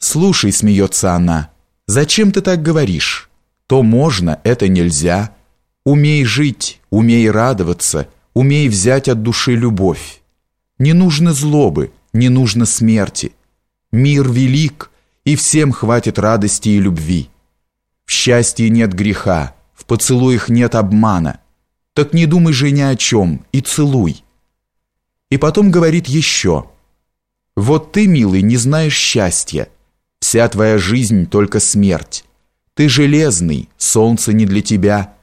«Слушай», — смеется она, — «зачем ты так говоришь? То можно, это нельзя. Умей жить, умей радоваться, умей взять от души любовь. Не нужно злобы, не нужно смерти. Мир велик, и всем хватит радости и любви. В счастье нет греха, в поцелуях нет обмана. Так не думай же ни о чем и целуй». И потом говорит еще, «Вот ты, милый, не знаешь счастья, Вся твоя жизнь только смерть. Ты железный, солнце не для тебя.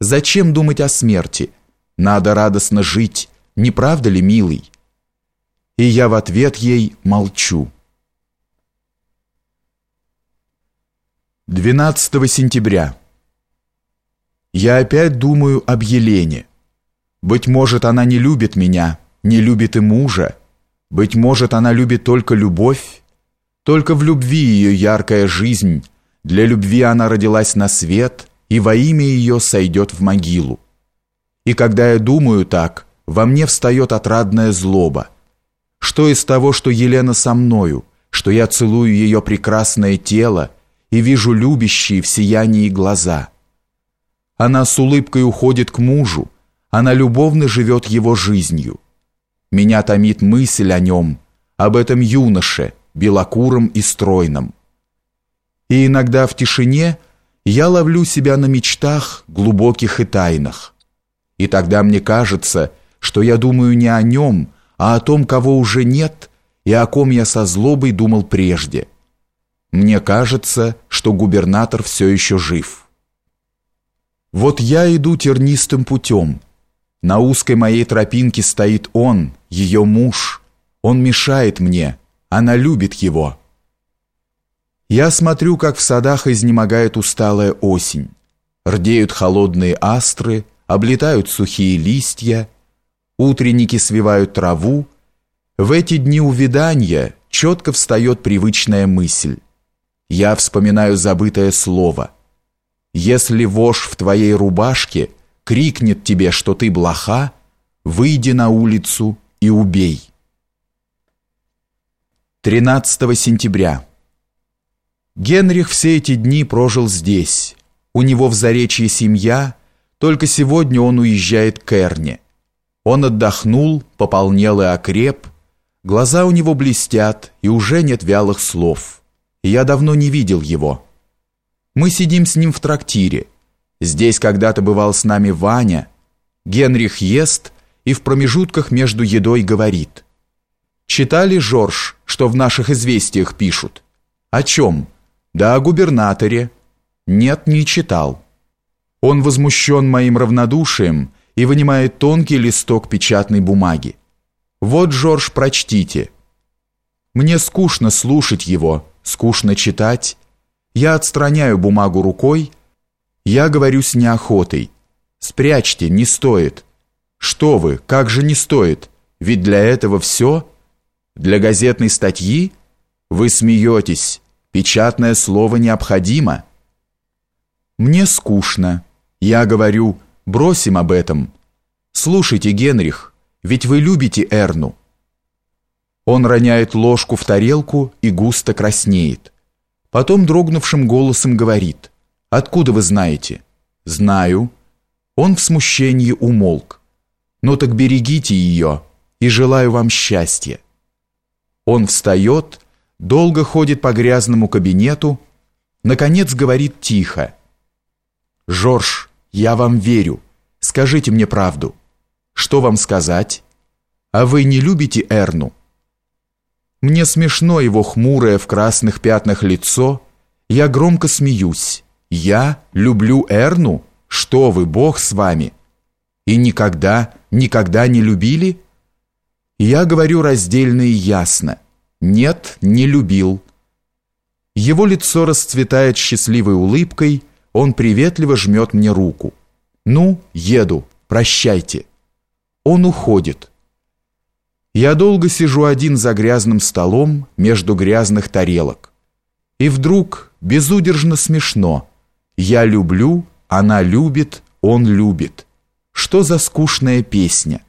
Зачем думать о смерти? Надо радостно жить, не правда ли, милый? И я в ответ ей молчу. 12 сентября. Я опять думаю об Елене. Быть может, она не любит меня, не любит и мужа. Быть может, она любит только любовь, только в любви ее яркая жизнь, для любви она родилась на свет, и во имя ее сойдет в могилу. И когда я думаю так, во мне встает отрадная злоба. Что из того, что Елена со мною, что я целую ее прекрасное тело и вижу любящие в сиянии глаза? Она с улыбкой уходит к мужу, она любовно живет его жизнью. Меня томит мысль о нем, об этом юноше, белокурым и стройным. И иногда в тишине я ловлю себя на мечтах глубоких и тайных. И тогда мне кажется, что я думаю не о нем, а о том, кого уже нет, и о ком я со злобой думал прежде. Мне кажется, что губернатор все еще жив. Вот я иду тернистым путем. На узкой моей тропинке стоит он, ее муж. Он мешает мне, она любит его. Я смотрю, как в садах изнемогает усталая осень. Рдеют холодные астры, облетают сухие листья, утренники свивают траву. В эти дни увядания четко встает привычная мысль. Я вспоминаю забытое слово. Если вошь в твоей рубашке крикнет тебе, что ты блоха, выйди на улицу и убей. 13 сентября. Генрих все эти дни прожил здесь. У него в Заречье семья, только сегодня он уезжает к Эрне. Он отдохнул, пополнел и окреп, глаза у него блестят, и уже нет вялых слов. Я давно не видел его. Мы сидим с ним в трактире. Здесь когда-то бывал с нами Ваня. Генрих ест и в промежутках между едой говорит – Читали, Жорж, что в наших известиях пишут? О чем? Да о губернаторе. Нет, не читал. Он возмущен моим равнодушием и вынимает тонкий листок печатной бумаги. Вот, Жорж, прочтите. Мне скучно слушать его, скучно читать. Я отстраняю бумагу рукой. Я говорю с неохотой. Спрячьте, не стоит. Что вы, как же не стоит? Ведь для этого все для газетной статьи? Вы смеетесь. Печатное слово необходимо. Мне скучно. Я говорю, бросим об этом. Слушайте, Генрих, ведь вы любите Эрну. Он роняет ложку в тарелку и густо краснеет. Потом дрогнувшим голосом говорит. «Откуда вы знаете?» «Знаю». Он в смущении умолк. «Ну так берегите ее и желаю вам счастья». Он встает, долго ходит по грязному кабинету, наконец говорит тихо. «Жорж, я вам верю. Скажите мне правду. Что вам сказать? А вы не любите Эрну?» Мне смешно его хмурое в красных пятнах лицо. Я громко смеюсь. «Я люблю Эрну? Что вы, Бог с вами!» «И никогда, никогда не любили?» Я говорю раздельно и ясно. Нет, не любил. Его лицо расцветает счастливой улыбкой, он приветливо жмет мне руку. Ну, еду, прощайте. Он уходит. Я долго сижу один за грязным столом между грязных тарелок. И вдруг безудержно смешно. Я люблю, она любит, он любит. Что за скучная песня?